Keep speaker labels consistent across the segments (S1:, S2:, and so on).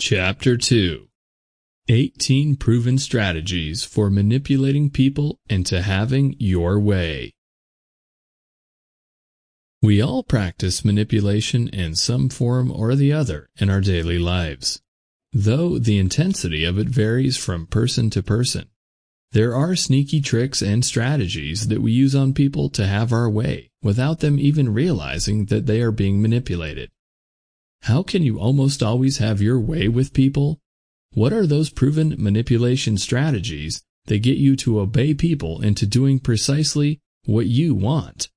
S1: Chapter 2 18 Proven Strategies for Manipulating People into Having Your Way. We all practice manipulation in some form or the other in our daily lives. Though the intensity of it varies from person to person, there are sneaky tricks and strategies that we use on people to have our way without them even realizing that they are being manipulated. How can you almost always have your way with people? What are those proven manipulation strategies that get you to obey people into doing precisely what you want?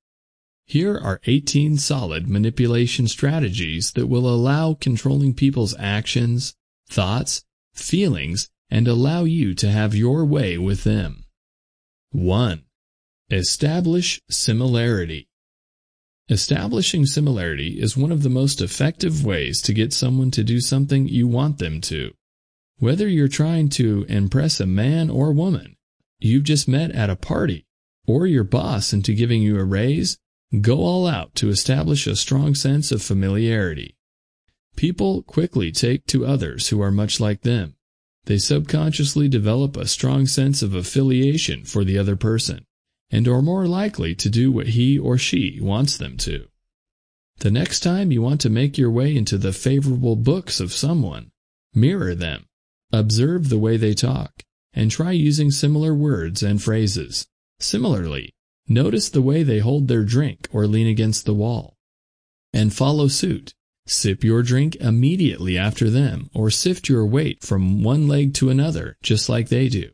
S1: Here are 18 solid manipulation strategies that will allow controlling people's actions, thoughts, feelings, and allow you to have your way with them. 1. Establish similarity. Establishing similarity is one of the most effective ways to get someone to do something you want them to. Whether you're trying to impress a man or woman you've just met at a party, or your boss into giving you a raise, go all out to establish a strong sense of familiarity. People quickly take to others who are much like them. They subconsciously develop a strong sense of affiliation for the other person and are more likely to do what he or she wants them to. The next time you want to make your way into the favorable books of someone, mirror them, observe the way they talk, and try using similar words and phrases. Similarly, notice the way they hold their drink or lean against the wall. And follow suit. Sip your drink immediately after them or sift your weight from one leg to another just like they do.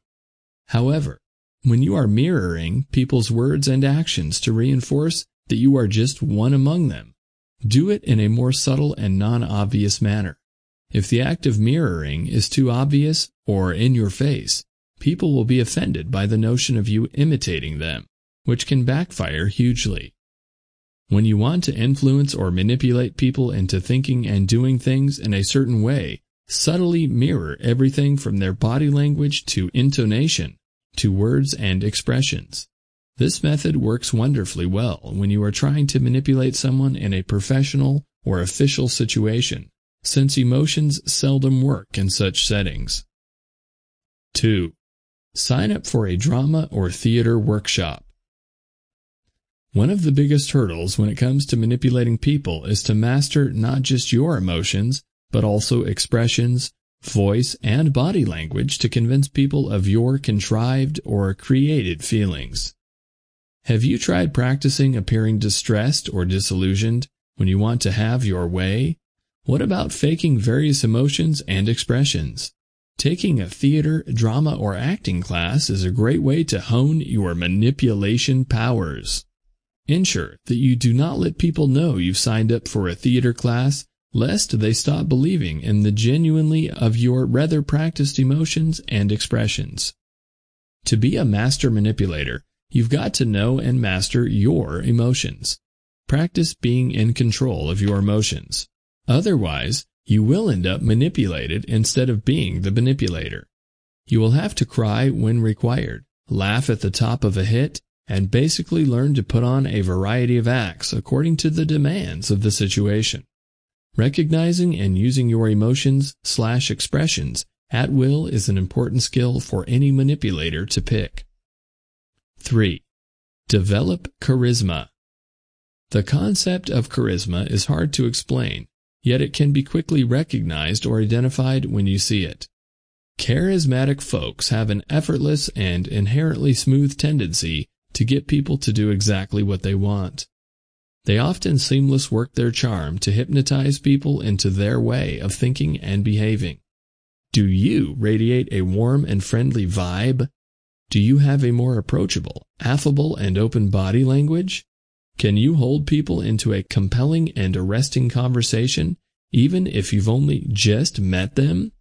S1: However, when you are mirroring people's words and actions to reinforce that you are just one among them, do it in a more subtle and non-obvious manner. If the act of mirroring is too obvious or in your face, people will be offended by the notion of you imitating them, which can backfire hugely. When you want to influence or manipulate people into thinking and doing things in a certain way, subtly mirror everything from their body language to intonation to words and expressions. This method works wonderfully well when you are trying to manipulate someone in a professional or official situation, since emotions seldom work in such settings. 2. Sign up for a drama or theater workshop. One of the biggest hurdles when it comes to manipulating people is to master not just your emotions, but also expressions, voice, and body language to convince people of your contrived or created feelings. Have you tried practicing appearing distressed or disillusioned when you want to have your way? What about faking various emotions and expressions? Taking a theater, drama, or acting class is a great way to hone your manipulation powers. Ensure that you do not let people know you've signed up for a theater class lest they stop believing in the genuinely of your rather practiced emotions and expressions. To be a master manipulator, you've got to know and master your emotions. Practice being in control of your emotions. Otherwise, you will end up manipulated instead of being the manipulator. You will have to cry when required, laugh at the top of a hit, and basically learn to put on a variety of acts according to the demands of the situation. Recognizing and using your emotions slash expressions at will is an important skill for any manipulator to pick. 3. Develop charisma. The concept of charisma is hard to explain, yet it can be quickly recognized or identified when you see it. Charismatic folks have an effortless and inherently smooth tendency to get people to do exactly what they want. They often seamless work their charm to hypnotize people into their way of thinking and behaving. Do you radiate a warm and friendly vibe? Do you have a more approachable, affable, and open body language? Can you hold people into a compelling and arresting conversation, even if you've only just met them?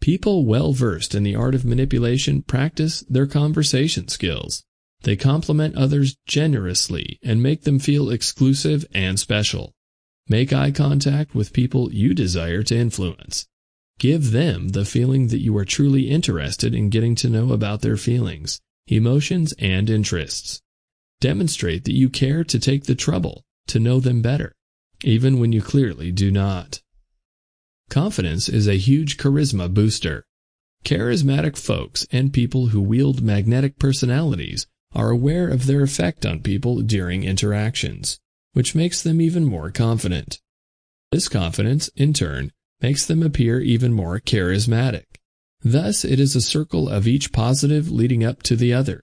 S1: People well versed in the art of manipulation practice their conversation skills. They compliment others generously and make them feel exclusive and special. Make eye contact with people you desire to influence. Give them the feeling that you are truly interested in getting to know about their feelings, emotions, and interests. Demonstrate that you care to take the trouble to know them better, even when you clearly do not. Confidence is a huge charisma booster. Charismatic folks and people who wield magnetic personalities are aware of their effect on people during interactions, which makes them even more confident. This confidence, in turn, makes them appear even more charismatic. Thus, it is a circle of each positive leading up to the other.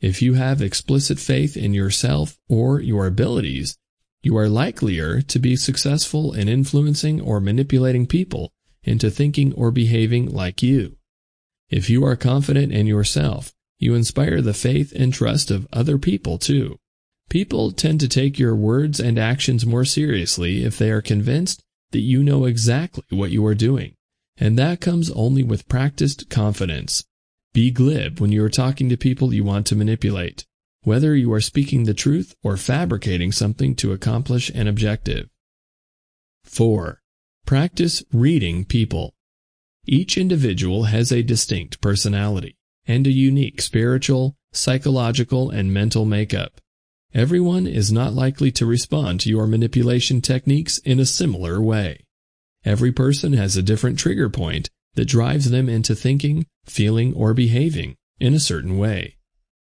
S1: If you have explicit faith in yourself or your abilities, you are likelier to be successful in influencing or manipulating people into thinking or behaving like you. If you are confident in yourself, you inspire the faith and trust of other people too. People tend to take your words and actions more seriously if they are convinced that you know exactly what you are doing, and that comes only with practiced confidence. Be glib when you are talking to people you want to manipulate, whether you are speaking the truth or fabricating something to accomplish an objective. 4. Practice reading people. Each individual has a distinct personality and a unique spiritual, psychological, and mental makeup. Everyone is not likely to respond to your manipulation techniques in a similar way. Every person has a different trigger point that drives them into thinking, feeling, or behaving in a certain way.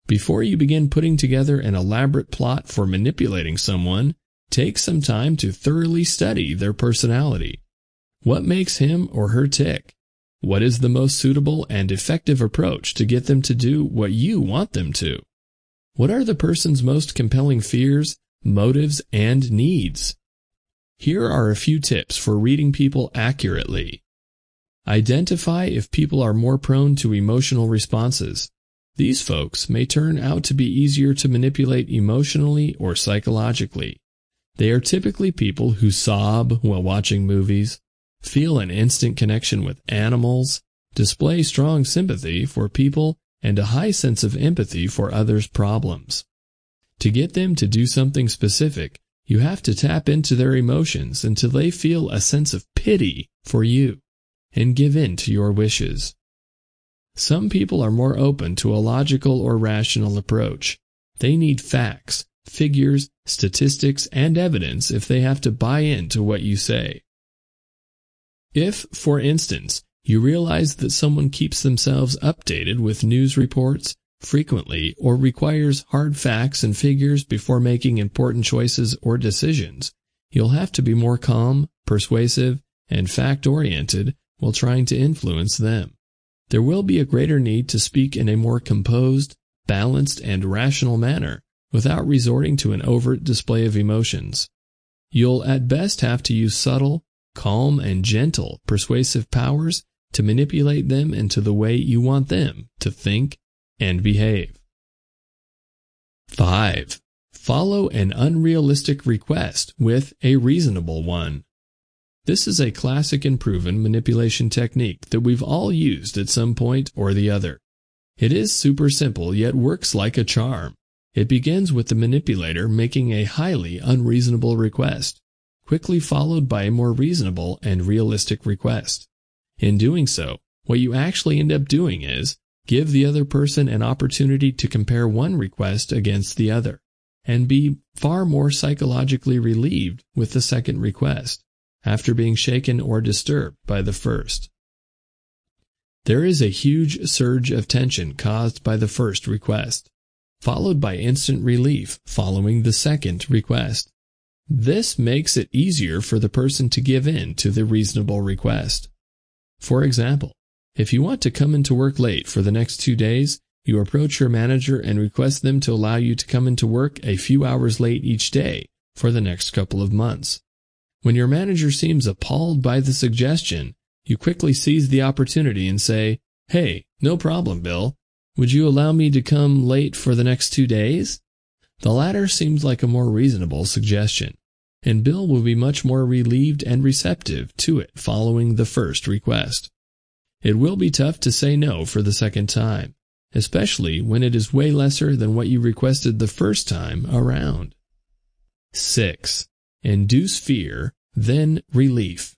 S1: Before you begin putting together an elaborate plot for manipulating someone, take some time to thoroughly study their personality. What makes him or her tick? What is the most suitable and effective approach to get them to do what you want them to? What are the person's most compelling fears, motives, and needs? Here are a few tips for reading people accurately. Identify if people are more prone to emotional responses. These folks may turn out to be easier to manipulate emotionally or psychologically. They are typically people who sob while watching movies, feel an instant connection with animals, display strong sympathy for people, and a high sense of empathy for others' problems. To get them to do something specific, you have to tap into their emotions until they feel a sense of pity for you and give in to your wishes. Some people are more open to a logical or rational approach. They need facts, figures, statistics, and evidence if they have to buy into what you say. If, for instance, you realize that someone keeps themselves updated with news reports frequently or requires hard facts and figures before making important choices or decisions, you'll have to be more calm, persuasive, and fact-oriented while trying to influence them. There will be a greater need to speak in a more composed, balanced, and rational manner without resorting to an overt display of emotions. You'll at best have to use subtle, calm, and gentle persuasive powers to manipulate them into the way you want them to think and behave. 5. Follow an unrealistic request with a reasonable one. This is a classic and proven manipulation technique that we've all used at some point or the other. It is super simple yet works like a charm. It begins with the manipulator making a highly unreasonable request, quickly followed by a more reasonable and realistic request. In doing so, what you actually end up doing is give the other person an opportunity to compare one request against the other, and be far more psychologically relieved with the second request after being shaken or disturbed by the first. There is a huge surge of tension caused by the first request, followed by instant relief following the second request. This makes it easier for the person to give in to the reasonable request. For example, if you want to come into work late for the next two days, you approach your manager and request them to allow you to come into work a few hours late each day for the next couple of months. When your manager seems appalled by the suggestion, you quickly seize the opportunity and say, Hey, no problem, Bill. Would you allow me to come late for the next two days? The latter seems like a more reasonable suggestion, and Bill will be much more relieved and receptive to it following the first request. It will be tough to say no for the second time, especially when it is way lesser than what you requested the first time around. 6 induce fear, then relief.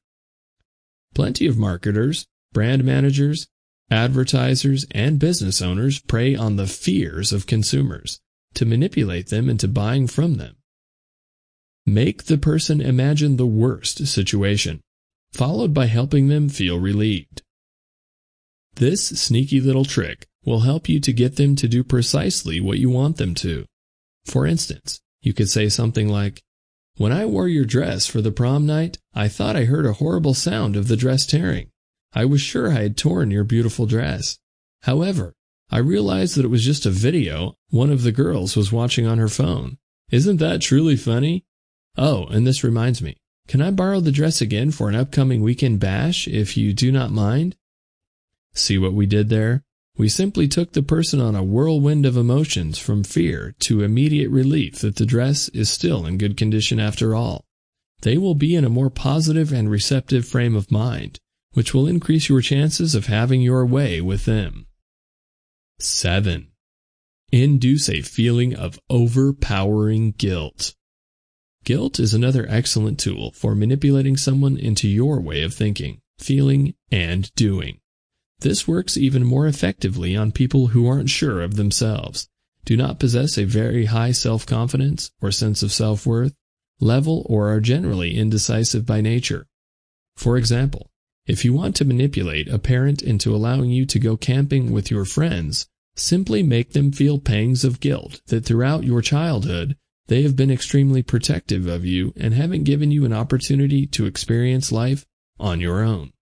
S1: Plenty of marketers, brand managers, advertisers, and business owners prey on the fears of consumers to manipulate them into buying from them. Make the person imagine the worst situation. followed by helping them feel relieved. This sneaky little trick will help you to get them to do precisely what you want them to. For instance, you could say something like, When I wore your dress for the prom night, I thought I heard a horrible sound of the dress tearing. I was sure I had torn your beautiful dress. However, I realized that it was just a video one of the girls was watching on her phone. Isn't that truly funny? Oh, and this reminds me. Can I borrow the dress again for an upcoming weekend bash if you do not mind? See what we did there? We simply took the person on a whirlwind of emotions from fear to immediate relief that the dress is still in good condition after all. They will be in a more positive and receptive frame of mind, which will increase your chances of having your way with them. 7. Induce a feeling of overpowering guilt. Guilt is another excellent tool for manipulating someone into your way of thinking, feeling, and doing. This works even more effectively on people who aren't sure of themselves, do not possess a very high self-confidence or sense of self-worth, level, or are generally indecisive by nature. For example, if you want to manipulate a parent into allowing you to go camping with your friends, simply make them feel pangs of guilt that throughout your childhood they have been extremely protective of you and haven't given you an opportunity to experience life on your own.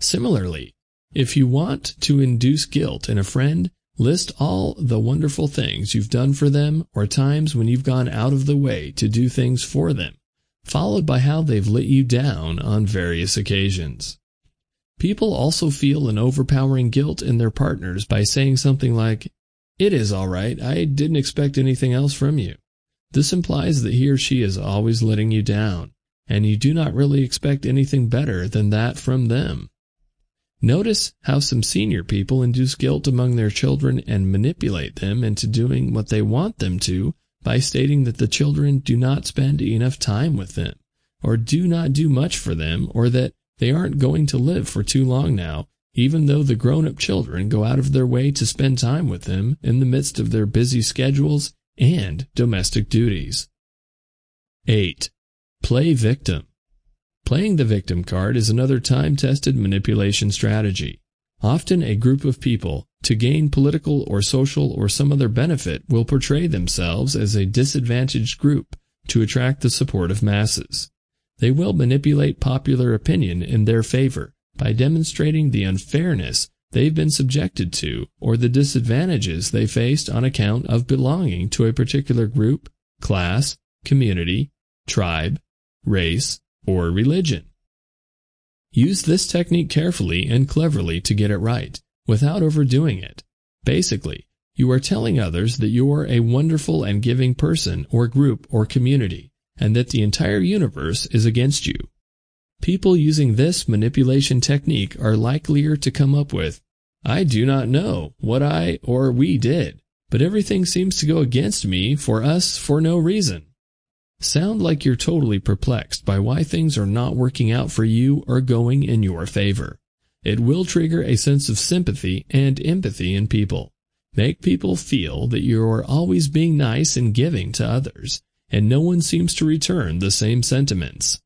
S1: Similarly, if you want to induce guilt in a friend, list all the wonderful things you've done for them or times when you've gone out of the way to do things for them, followed by how they've let you down on various occasions. People also feel an overpowering guilt in their partners by saying something like, It is all right, I didn't expect anything else from you. This implies that he or she is always letting you down, and you do not really expect anything better than that from them. Notice how some senior people induce guilt among their children and manipulate them into doing what they want them to by stating that the children do not spend enough time with them, or do not do much for them, or that they aren't going to live for too long now, even though the grown-up children go out of their way to spend time with them in the midst of their busy schedules and domestic duties. 8. Play victim. Playing the victim card is another time-tested manipulation strategy. Often a group of people, to gain political or social or some other benefit, will portray themselves as a disadvantaged group to attract the support of masses. They will manipulate popular opinion in their favor by demonstrating the unfairness they've been subjected to or the disadvantages they faced on account of belonging to a particular group, class, community, tribe, race, or religion. Use this technique carefully and cleverly to get it right, without overdoing it. Basically, you are telling others that you are a wonderful and giving person or group or community, and that the entire universe is against you. People using this manipulation technique are likelier to come up with, I do not know what I or we did, but everything seems to go against me for us for no reason. Sound like you're totally perplexed by why things are not working out for you or going in your favor. It will trigger a sense of sympathy and empathy in people. Make people feel that you are always being nice and giving to others, and no one seems to return the same sentiments.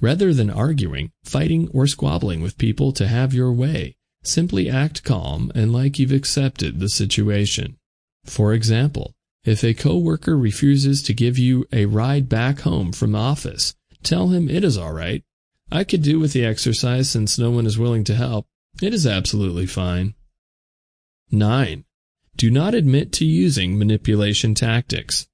S1: Rather than arguing, fighting, or squabbling with people to have your way, simply act calm and like you've accepted the situation. For example, if a coworker refuses to give you a ride back home from office, tell him it is all right. I could do with the exercise since no one is willing to help. It is absolutely fine. 9. Do not admit to using manipulation tactics.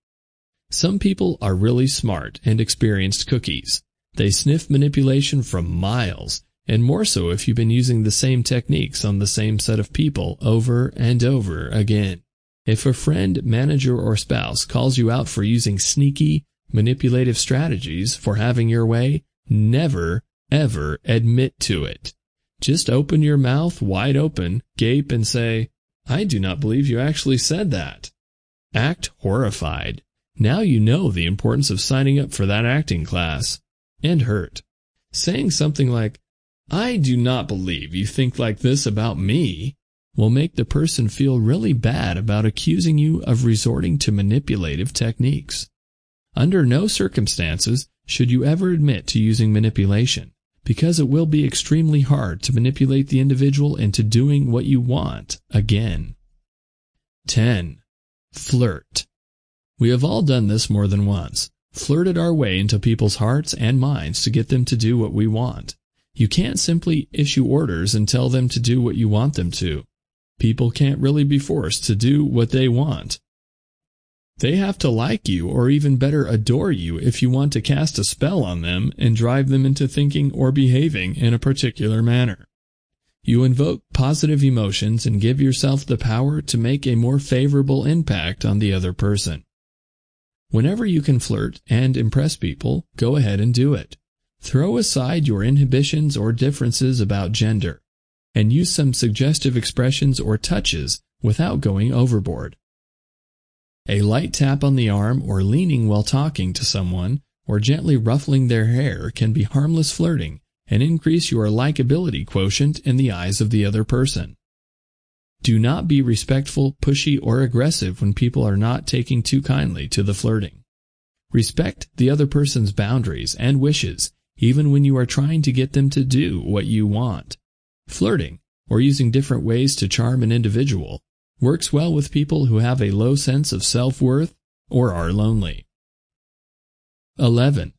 S1: Some people are really smart and experienced cookies. They sniff manipulation from miles, and more so if you've been using the same techniques on the same set of people over and over again. If a friend, manager, or spouse calls you out for using sneaky, manipulative strategies for having your way, never, ever admit to it. Just open your mouth wide open, gape, and say, I do not believe you actually said that. Act horrified. Now you know the importance of signing up for that acting class. And hurt. Saying something like, I do not believe you think like this about me will make the person feel really bad about accusing you of resorting to manipulative techniques. Under no circumstances should you ever admit to using manipulation, because it will be extremely hard to manipulate the individual into doing what you want again. 10. Flirt. We have all done this more than once. Flirted our way into people's hearts and minds to get them to do what we want. You can't simply issue orders and tell them to do what you want them to. People can't really be forced to do what they want. They have to like you or even better adore you if you want to cast a spell on them and drive them into thinking or behaving in a particular manner. You invoke positive emotions and give yourself the power to make a more favorable impact on the other person. Whenever you can flirt and impress people, go ahead and do it. Throw aside your inhibitions or differences about gender, and use some suggestive expressions or touches without going overboard. A light tap on the arm or leaning while talking to someone or gently ruffling their hair can be harmless flirting and increase your likability quotient in the eyes of the other person. Do not be respectful, pushy, or aggressive when people are not taking too kindly to the flirting. Respect the other person's boundaries and wishes even when you are trying to get them to do what you want. Flirting, or using different ways to charm an individual, works well with people who have a low sense of self-worth or are lonely. 11.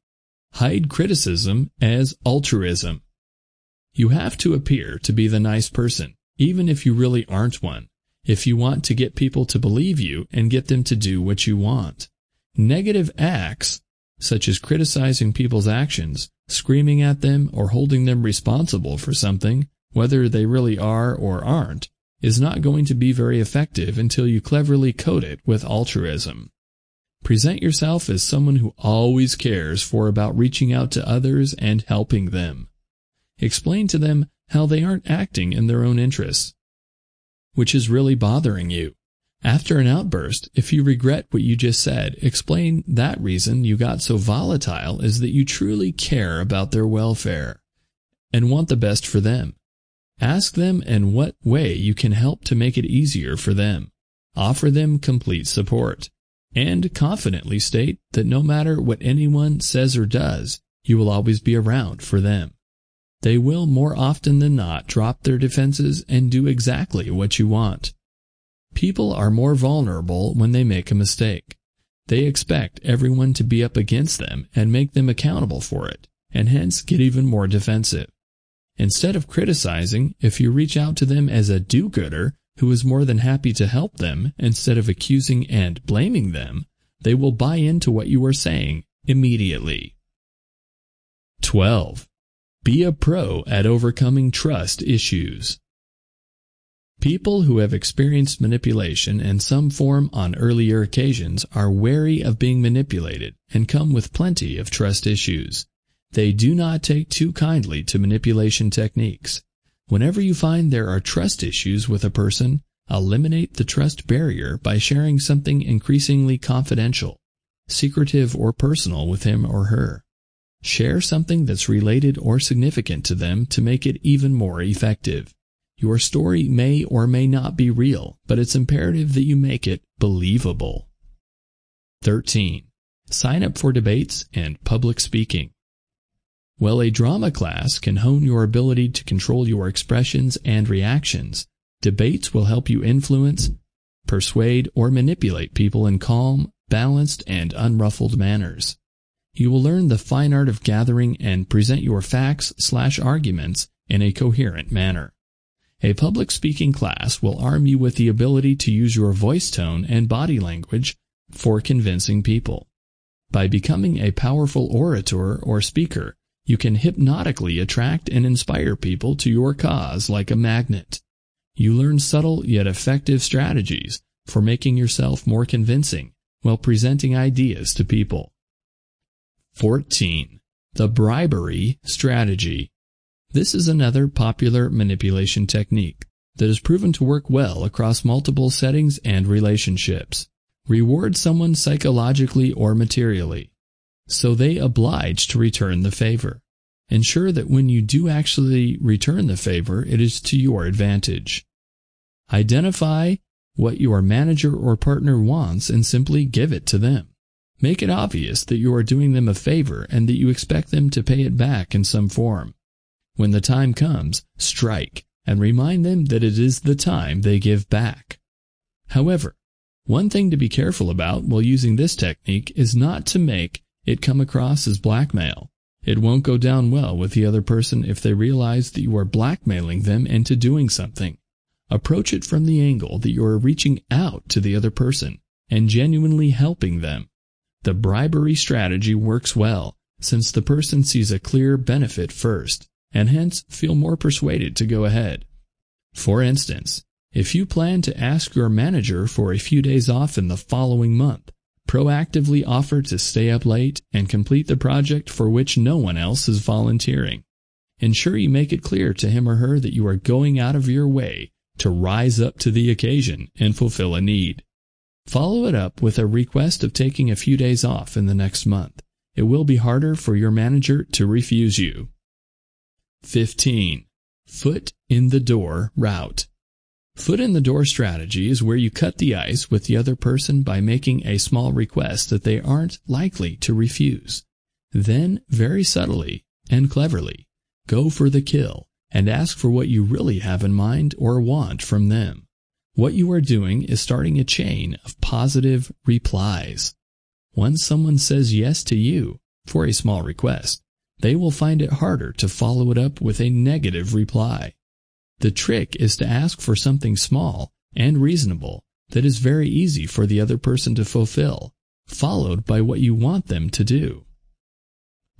S1: Hide criticism as altruism. You have to appear to be the nice person, even if you really aren't one, if you want to get people to believe you and get them to do what you want. Negative acts, such as criticizing people's actions, screaming at them, or holding them responsible for something, whether they really are or aren't, is not going to be very effective until you cleverly coat it with altruism. Present yourself as someone who always cares for about reaching out to others and helping them. Explain to them how they aren't acting in their own interests, which is really bothering you. After an outburst, if you regret what you just said, explain that reason you got so volatile is that you truly care about their welfare and want the best for them. Ask them in what way you can help to make it easier for them. Offer them complete support. And confidently state that no matter what anyone says or does, you will always be around for them. They will more often than not drop their defenses and do exactly what you want. People are more vulnerable when they make a mistake. They expect everyone to be up against them and make them accountable for it, and hence get even more defensive. Instead of criticizing, if you reach out to them as a do-gooder who is more than happy to help them instead of accusing and blaming them, they will buy into what you are saying immediately. 12. Be a pro at overcoming trust issues. People who have experienced manipulation in some form on earlier occasions are wary of being manipulated and come with plenty of trust issues. They do not take too kindly to manipulation techniques. Whenever you find there are trust issues with a person, eliminate the trust barrier by sharing something increasingly confidential, secretive or personal with him or her. Share something that's related or significant to them to make it even more effective. Your story may or may not be real, but it's imperative that you make it believable. 13. Sign up for debates and public speaking. While a drama class can hone your ability to control your expressions and reactions, debates will help you influence, persuade, or manipulate people in calm, balanced, and unruffled manners. You will learn the fine art of gathering and present your facts slash arguments in a coherent manner. A public speaking class will arm you with the ability to use your voice tone and body language for convincing people. By becoming a powerful orator or speaker, you can hypnotically attract and inspire people to your cause like a magnet. You learn subtle yet effective strategies for making yourself more convincing while presenting ideas to people. 14. The bribery strategy. This is another popular manipulation technique that has proven to work well across multiple settings and relationships. Reward someone psychologically or materially so they oblige to return the favor. Ensure that when you do actually return the favor, it is to your advantage. Identify what your manager or partner wants and simply give it to them. Make it obvious that you are doing them a favor and that you expect them to pay it back in some form. when the time comes, strike and remind them that it is the time they give back. However, one thing to be careful about while using this technique is not to make it come across as blackmail. It won't go down well with the other person if they realize that you are blackmailing them into doing something. Approach it from the angle that you are reaching out to the other person and genuinely helping them. The bribery strategy works well since the person sees a clear benefit first and hence feel more persuaded to go ahead. For instance, if you plan to ask your manager for a few days off in the following month, proactively offer to stay up late and complete the project for which no one else is volunteering. Ensure you make it clear to him or her that you are going out of your way to rise up to the occasion and fulfill a need. Follow it up with a request of taking a few days off in the next month. It will be harder for your manager to refuse you. 15. Foot in the door route. Foot in the door strategy is where you cut the ice with the other person by making a small request that they aren't likely to refuse. Then, very subtly and cleverly, go for the kill and ask for what you really have in mind or want from them. What you are doing is starting a chain of positive replies. Once someone says yes to you for a small request, they will find it harder to follow it up with a negative reply. The trick is to ask for something small and reasonable that is very easy for the other person to fulfill, followed by what you want them to do.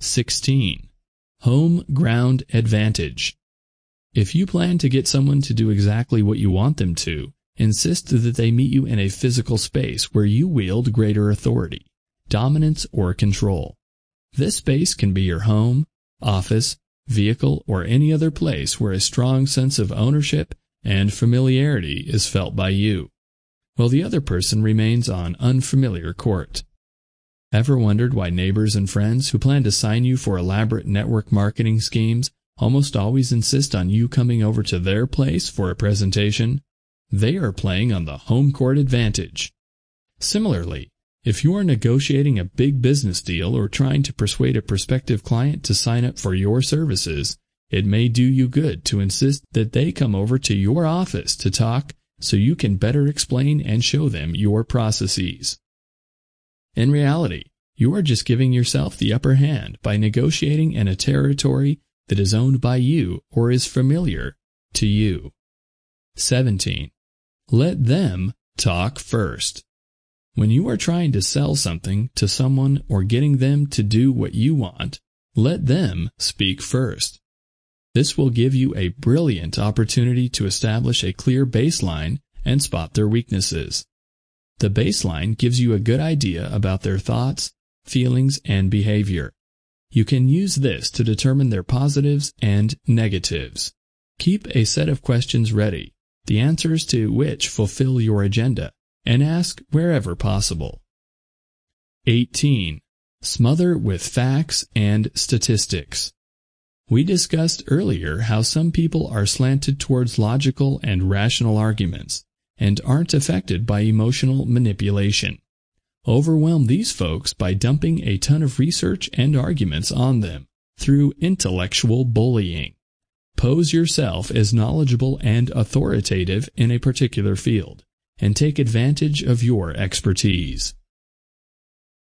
S1: 16. Home ground advantage. If you plan to get someone to do exactly what you want them to, insist that they meet you in a physical space where you wield greater authority, dominance, or control. This space can be your home, office, vehicle, or any other place where a strong sense of ownership and familiarity is felt by you, while the other person remains on unfamiliar court. Ever wondered why neighbors and friends who plan to sign you for elaborate network marketing schemes almost always insist on you coming over to their place for a presentation? They are playing on the home court advantage. Similarly, if you are negotiating a big business deal or trying to persuade a prospective client to sign up for your services, it may do you good to insist that they come over to your office to talk so you can better explain and show them your processes. In reality, you are just giving yourself the upper hand by negotiating in a territory that is owned by you or is familiar to you. 17. Let them talk first. When you are trying to sell something to someone or getting them to do what you want, let them speak first. This will give you a brilliant opportunity to establish a clear baseline and spot their weaknesses. The baseline gives you a good idea about their thoughts, feelings, and behavior. You can use this to determine their positives and negatives. Keep a set of questions ready, the answers to which fulfill your agenda and ask wherever possible. 18. Smother with facts and statistics. We discussed earlier how some people are slanted towards logical and rational arguments and aren't affected by emotional manipulation. Overwhelm these folks by dumping a ton of research and arguments on them through intellectual bullying. Pose yourself as knowledgeable and authoritative in a particular field and take advantage of your expertise.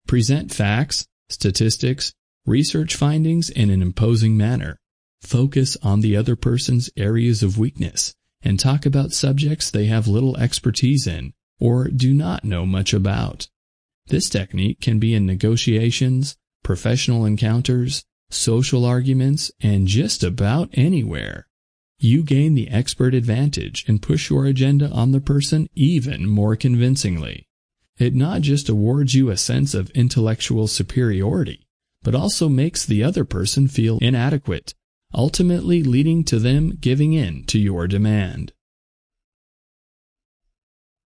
S1: Present facts, statistics, research findings in an imposing manner. Focus on the other person's areas of weakness and talk about subjects they have little expertise in or do not know much about. This technique can be in negotiations, professional encounters, social arguments, and just about anywhere you gain the expert advantage and push your agenda on the person even more convincingly. It not just awards you a sense of intellectual superiority, but also makes the other person feel inadequate, ultimately leading to them giving in to your demand.